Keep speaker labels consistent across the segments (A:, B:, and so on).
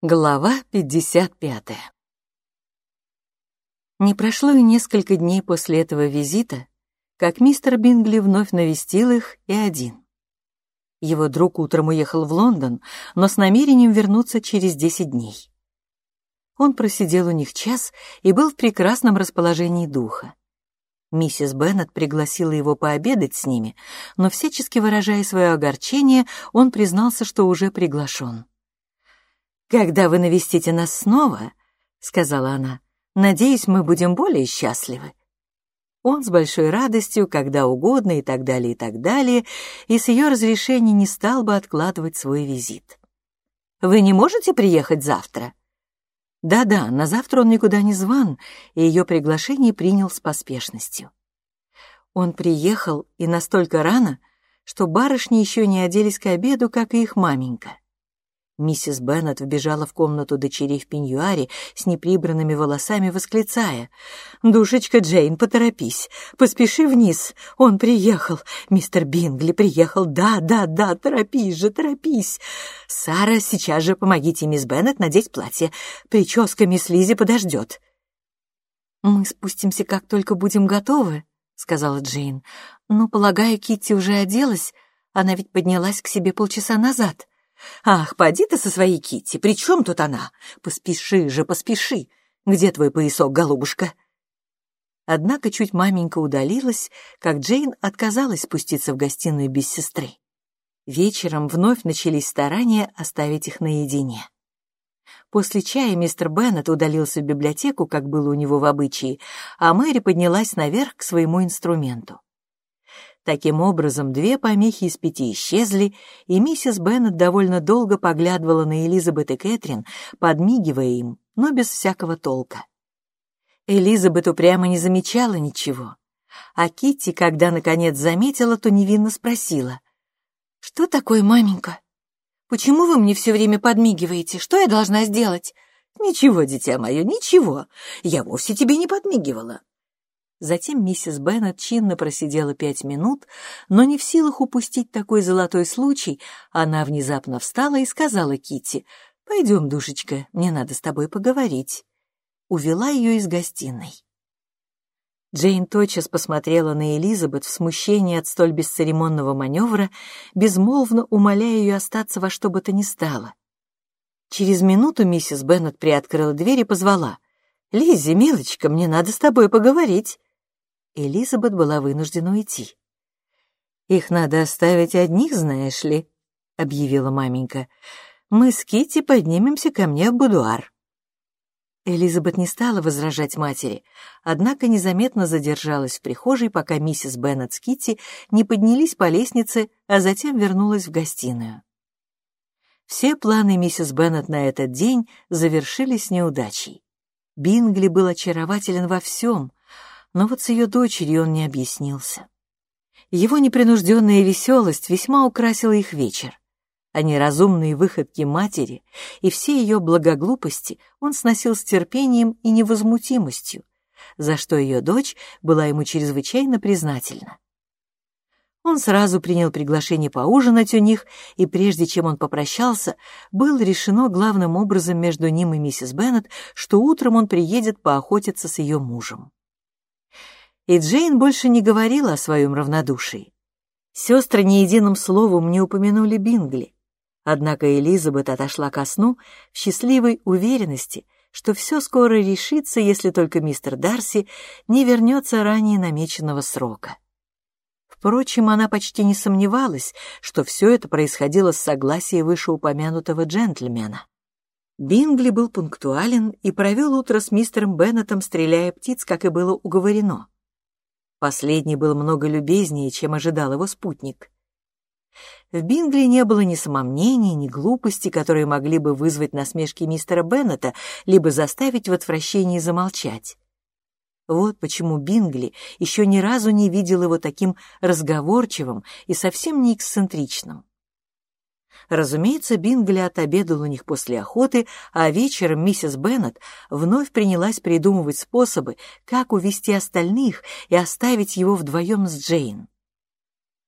A: Глава 55 Не прошло и несколько дней после этого визита, как мистер Бингли вновь навестил их и один. Его друг утром уехал в Лондон, но с намерением вернуться через десять дней. Он просидел у них час и был в прекрасном расположении духа. Миссис Беннет пригласила его пообедать с ними, но всячески выражая свое огорчение, он признался, что уже приглашен. «Когда вы навестите нас снова, — сказала она, — надеюсь, мы будем более счастливы». Он с большой радостью, когда угодно и так далее, и так далее, и с ее разрешения не стал бы откладывать свой визит. «Вы не можете приехать завтра?» Да-да, на завтра он никуда не зван, и ее приглашение принял с поспешностью. Он приехал и настолько рано, что барышни еще не оделись к обеду, как и их маменька. Миссис Беннет вбежала в комнату дочерей в пеньюаре с неприбранными волосами, восклицая. «Душечка Джейн, поторопись, поспеши вниз. Он приехал. Мистер Бингли приехал. Да, да, да, торопись же, торопись. Сара, сейчас же помогите мисс Беннет надеть платье. Прическа мисс Лизи подождет». «Мы спустимся, как только будем готовы», — сказала Джейн. «Но, полагаю, Китти уже оделась. Она ведь поднялась к себе полчаса назад». «Ах, поди ты со своей Китти, при чем тут она? Поспеши же, поспеши! Где твой поясок, голубушка?» Однако чуть маменька удалилась, как Джейн отказалась спуститься в гостиную без сестры. Вечером вновь начались старания оставить их наедине. После чая мистер Беннет удалился в библиотеку, как было у него в обычае, а Мэри поднялась наверх к своему инструменту. Таким образом, две помехи из пяти исчезли, и миссис Беннет довольно долго поглядывала на Элизабет и Кэтрин, подмигивая им, но без всякого толка. Элизабет упрямо не замечала ничего, а Китти, когда наконец заметила, то невинно спросила. «Что такое, маменька? Почему вы мне все время подмигиваете? Что я должна сделать?» «Ничего, дитя мое, ничего. Я вовсе тебе не подмигивала. Затем миссис Беннет чинно просидела пять минут, но не в силах упустить такой золотой случай, она внезапно встала и сказала Китти: «Пойдем, душечка, мне надо с тобой поговорить». Увела ее из гостиной. Джейн тотчас посмотрела на Элизабет в смущении от столь бесцеремонного маневра, безмолвно умоляя ее остаться во что бы то ни стало. Через минуту миссис Беннет приоткрыла дверь и позвала. «Лиззи, милочка, мне надо с тобой поговорить». Элизабет была вынуждена уйти. «Их надо оставить одних, знаешь ли», — объявила маменька. «Мы с Китти поднимемся ко мне в будуар». Элизабет не стала возражать матери, однако незаметно задержалась в прихожей, пока миссис Беннет с Китти не поднялись по лестнице, а затем вернулась в гостиную. Все планы миссис Беннет на этот день завершились неудачей. Бингли был очарователен во всем, но вот с ее дочерью он не объяснился. Его непринужденная веселость весьма украсила их вечер. А неразумные выходки матери и все ее благоглупости он сносил с терпением и невозмутимостью, за что ее дочь была ему чрезвычайно признательна. Он сразу принял приглашение поужинать у них, и прежде чем он попрощался, было решено главным образом между ним и миссис Беннет, что утром он приедет поохотиться с ее мужем и Джейн больше не говорила о своем равнодушии. Сестры ни единым словом не упомянули Бингли. Однако Элизабет отошла ко сну в счастливой уверенности, что все скоро решится, если только мистер Дарси не вернется ранее намеченного срока. Впрочем, она почти не сомневалась, что все это происходило с согласия вышеупомянутого джентльмена. Бингли был пунктуален и провел утро с мистером Беннетом, стреляя птиц, как и было уговорено. Последний был много любезнее, чем ожидал его спутник. В Бингли не было ни самомнений, ни глупости, которые могли бы вызвать насмешки мистера Беннета, либо заставить в отвращении замолчать. Вот почему Бингли еще ни разу не видел его таким разговорчивым и совсем не эксцентричным. Разумеется, Бингли отобедал у них после охоты, а вечером миссис Беннет вновь принялась придумывать способы, как увести остальных и оставить его вдвоем с Джейн.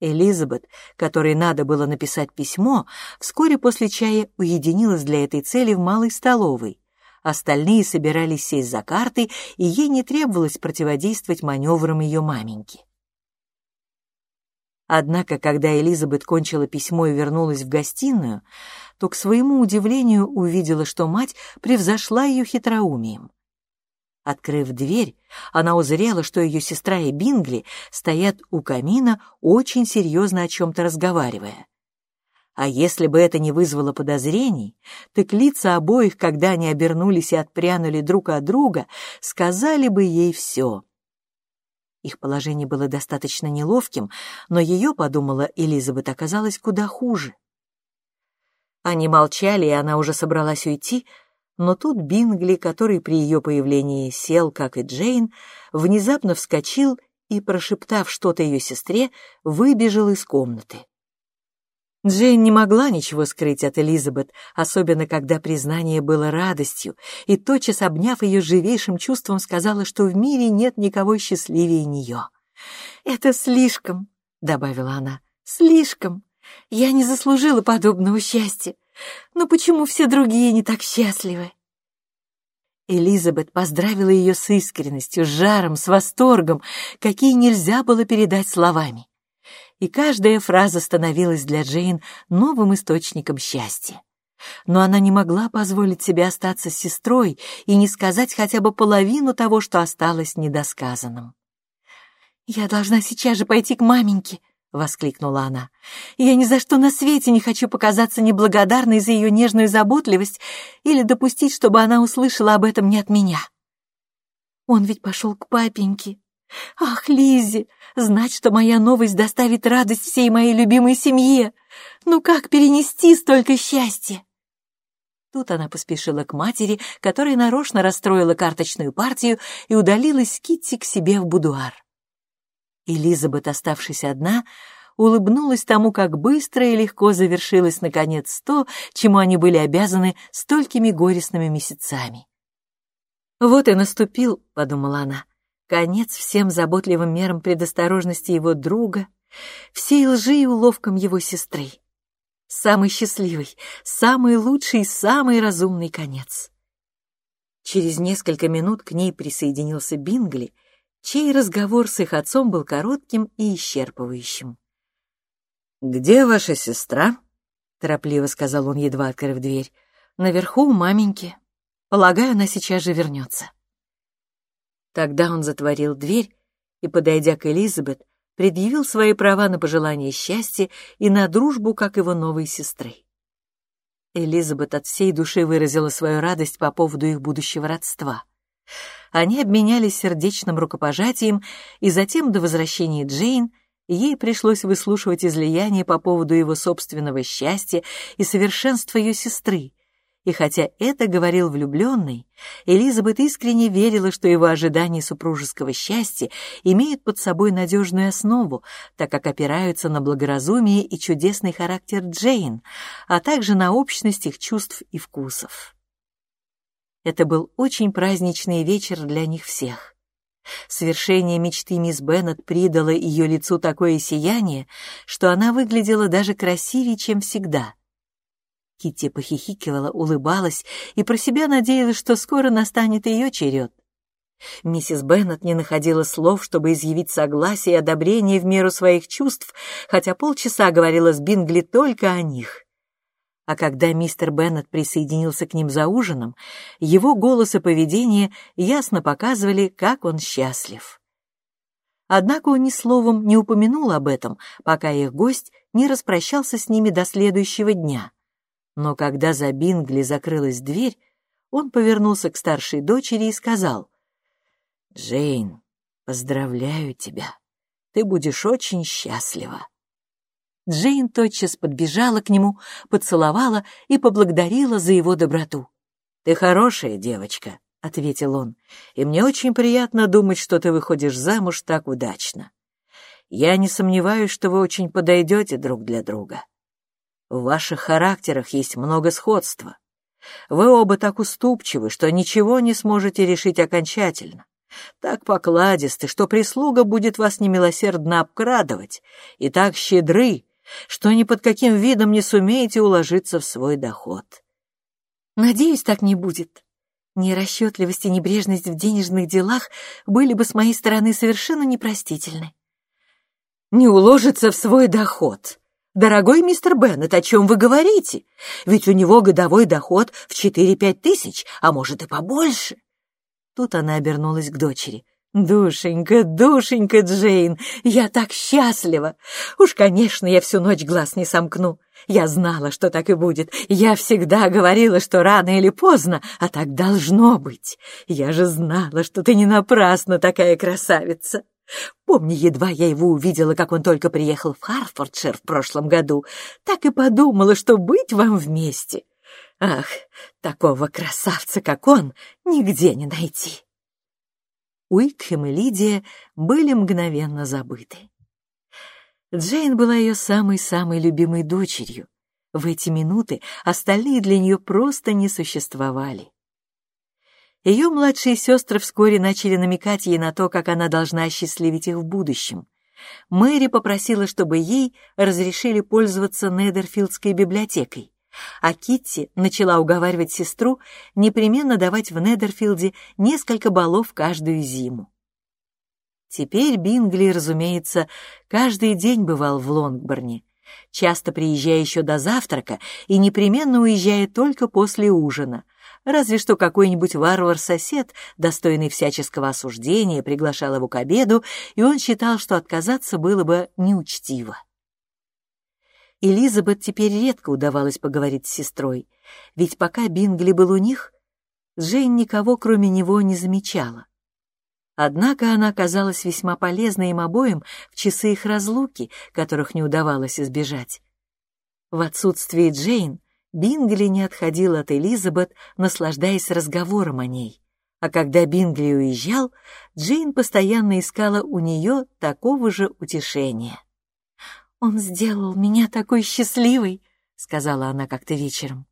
A: Элизабет, которой надо было написать письмо, вскоре после чая уединилась для этой цели в малой столовой. Остальные собирались сесть за карты, и ей не требовалось противодействовать маневрам ее маменьки. Однако, когда Элизабет кончила письмо и вернулась в гостиную, то, к своему удивлению, увидела, что мать превзошла ее хитроумием. Открыв дверь, она узрела, что ее сестра и Бингли стоят у камина, очень серьезно о чем-то разговаривая. А если бы это не вызвало подозрений, так лица обоих, когда они обернулись и отпрянули друг от друга, сказали бы ей все. Их положение было достаточно неловким, но ее, подумала Элизабет, оказалось куда хуже. Они молчали, и она уже собралась уйти, но тут Бингли, который при ее появлении сел, как и Джейн, внезапно вскочил и, прошептав что-то ее сестре, выбежал из комнаты. Джейн не могла ничего скрыть от Элизабет, особенно когда признание было радостью, и, тотчас обняв ее живейшим чувством, сказала, что в мире нет никого счастливее нее. «Это слишком», — добавила она, — «слишком. Я не заслужила подобного счастья. Но почему все другие не так счастливы?» Элизабет поздравила ее с искренностью, жаром, с восторгом, какие нельзя было передать словами и каждая фраза становилась для Джейн новым источником счастья. Но она не могла позволить себе остаться с сестрой и не сказать хотя бы половину того, что осталось недосказанным. «Я должна сейчас же пойти к маменьке», — воскликнула она. «Я ни за что на свете не хочу показаться неблагодарной за ее нежную заботливость или допустить, чтобы она услышала об этом не от меня. Он ведь пошел к папеньке, «Ах, Лиззи, знать, что моя новость доставит радость всей моей любимой семье! Ну как перенести столько счастья?» Тут она поспешила к матери, которая нарочно расстроила карточную партию и удалилась с Китти к себе в будуар. Элизабет, оставшись одна, улыбнулась тому, как быстро и легко завершилось, наконец, то, чему они были обязаны столькими горестными месяцами. «Вот и наступил», — подумала она, Конец всем заботливым мерам предосторожности его друга, всей лжи и уловкам его сестры. Самый счастливый, самый лучший, самый разумный конец. Через несколько минут к ней присоединился Бингли, чей разговор с их отцом был коротким и исчерпывающим. «Где ваша сестра?» — торопливо сказал он, едва открыв дверь. «Наверху у маменьки. Полагаю, она сейчас же вернется». Тогда он затворил дверь и, подойдя к Элизабет, предъявил свои права на пожелание счастья и на дружбу, как его новой сестры. Элизабет от всей души выразила свою радость по поводу их будущего родства. Они обменялись сердечным рукопожатием, и затем, до возвращения Джейн, ей пришлось выслушивать излияние по поводу его собственного счастья и совершенства ее сестры, и хотя это говорил влюбленный, Элизабет искренне верила, что его ожидания супружеского счастья имеют под собой надежную основу, так как опираются на благоразумие и чудесный характер Джейн, а также на общность их чувств и вкусов. Это был очень праздничный вечер для них всех. Свершение мечты мисс Беннет придало ее лицу такое сияние, что она выглядела даже красивее, чем всегда — Китти похихикивала, улыбалась и про себя надеялась, что скоро настанет ее черед. Миссис Беннет не находила слов, чтобы изъявить согласие и одобрение в меру своих чувств, хотя полчаса говорила с Бингли только о них. А когда мистер Беннет присоединился к ним за ужином, его голос и поведение ясно показывали, как он счастлив. Однако он ни словом не упомянул об этом, пока их гость не распрощался с ними до следующего дня — но когда за Бингли закрылась дверь, он повернулся к старшей дочери и сказал, «Джейн, поздравляю тебя. Ты будешь очень счастлива». Джейн тотчас подбежала к нему, поцеловала и поблагодарила за его доброту. «Ты хорошая девочка», — ответил он, «и мне очень приятно думать, что ты выходишь замуж так удачно. Я не сомневаюсь, что вы очень подойдете друг для друга. В ваших характерах есть много сходства. Вы оба так уступчивы, что ничего не сможете решить окончательно.
B: так покладисты, что прислуга будет вас немилосердно обкрадывать, и так щедры, что ни под каким видом не сумеете уложиться в свой доход.
A: Надеюсь, так не будет. Нерасчетливость и небрежность в денежных делах были бы с моей стороны совершенно непростительны.
B: Не уложится в свой доход. Дорогой мистер Беннет, о чем вы говорите? Ведь у него годовой доход в 4-5 тысяч, а может и побольше. Тут она обернулась к дочери. «Душенька, душенька Джейн, я так счастлива! Уж, конечно, я всю ночь глаз не сомкну. Я знала, что так и будет. Я всегда говорила, что рано или поздно, а так должно быть. Я же знала, что ты не напрасно такая красавица. Помни, едва я его увидела, как он только приехал в Харфордшир в прошлом году, так и подумала, что быть вам вместе. Ах, такого красавца, как он, нигде не найти. Уикхем и Лидия были мгновенно забыты. Джейн была ее самой-самой любимой дочерью. В эти минуты остальные для нее просто не существовали. Ее младшие сестры вскоре начали намекать ей на то, как она должна осчастливить их в будущем. Мэри попросила, чтобы ей разрешили пользоваться Недерфилдской библиотекой а Китти начала уговаривать сестру непременно давать в Недерфилде несколько баллов каждую зиму. Теперь Бингли, разумеется, каждый день бывал в Лонгборне, часто приезжая еще до завтрака и непременно уезжая только после ужина, разве что какой-нибудь варвар-сосед, достойный всяческого осуждения, приглашал его к обеду, и он считал, что отказаться было бы неучтиво. Элизабет теперь редко удавалось поговорить с сестрой, ведь пока Бингли был у них, Джейн никого, кроме него, не замечала. Однако она оказалась весьма полезной им обоим в часы их разлуки, которых не удавалось избежать. В отсутствие Джейн Бингли не отходил от Элизабет, наслаждаясь разговором о ней. А когда Бингли уезжал, Джейн постоянно искала у нее такого же утешения. «Он сделал меня такой счастливой», — сказала она как-то вечером,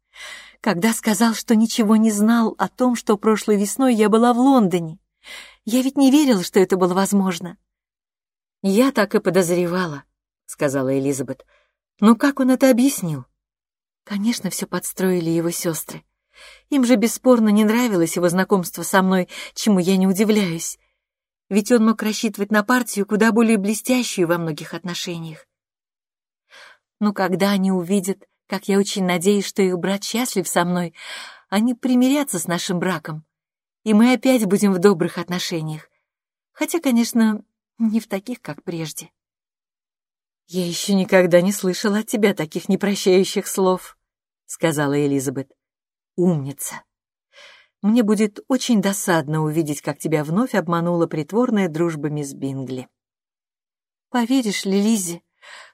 B: «когда сказал, что ничего не знал о том, что прошлой весной я была в Лондоне. Я ведь не верила, что это было возможно». «Я так и подозревала», — сказала Элизабет. «Но как он это объяснил?» Конечно, все подстроили его сестры. Им же бесспорно не нравилось его знакомство со мной, чему я не удивляюсь. Ведь он мог рассчитывать на партию куда более блестящую во многих отношениях. Но когда они увидят, как я очень надеюсь, что их брат счастлив со мной, они примирятся с нашим браком, и мы опять будем в добрых отношениях. Хотя, конечно, не в таких, как прежде. «Я еще никогда не слышала от тебя таких непрощающих слов», — сказала Элизабет. «Умница. Мне будет очень досадно увидеть, как тебя вновь обманула притворная дружба мисс Бингли». «Поверишь ли, Лиззи,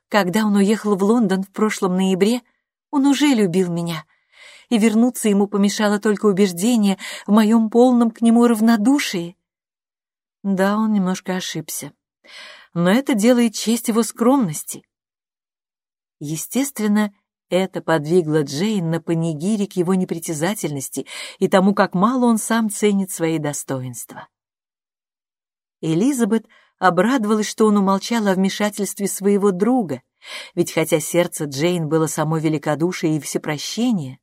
B: когда он уехал в Лондон в прошлом ноябре, он уже любил меня, и вернуться ему помешало только убеждение в моем полном к нему равнодушии. Да, он немножко ошибся, но это делает честь его скромности. Естественно, это подвигло Джейн на панигирик его непритязательности и тому, как мало он сам ценит свои достоинства. Элизабет обрадовалась, что он умолчал о вмешательстве своего друга, ведь хотя сердце Джейн было само великодушие и всепрощение,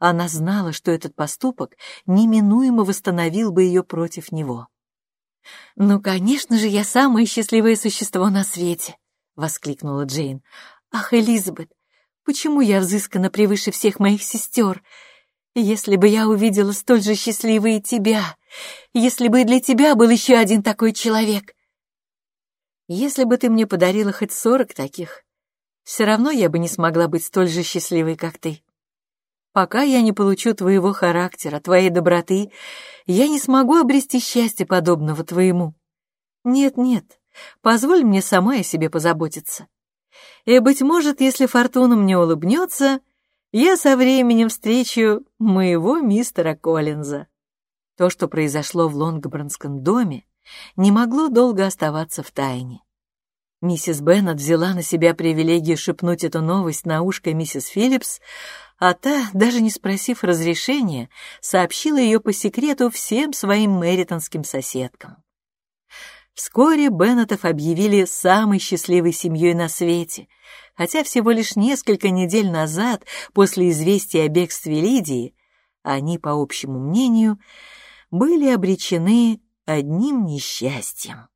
B: она знала, что этот поступок неминуемо восстановил бы ее против него. «Ну, конечно же, я самое счастливое существо на свете!» — воскликнула Джейн. «Ах, Элизабет, почему я взыскана превыше всех моих сестер? Если бы я увидела столь же счастливой тебя, если бы и для тебя был еще один такой человек, если бы ты мне подарила хоть сорок таких, все равно я бы не смогла быть столь же счастливой, как ты. Пока я не получу твоего характера, твоей доброты, я не смогу обрести счастье, подобного твоему. Нет-нет, позволь мне сама о себе позаботиться. И, быть может, если фортуна мне улыбнется, я со временем встречу моего мистера Коллинза. То, что произошло в Лонгборнском доме, не могло долго оставаться в тайне. Миссис Беннет взяла на себя привилегию шепнуть эту новость на ушко миссис Филлипс, а та, даже не спросив разрешения, сообщила ее по секрету всем своим мэритонским соседкам. Вскоре Беннетов объявили самой счастливой семьей на свете, хотя всего лишь несколько недель назад, после известия о бегстве Лидии, они, по общему мнению, были обречены одним несчастьем.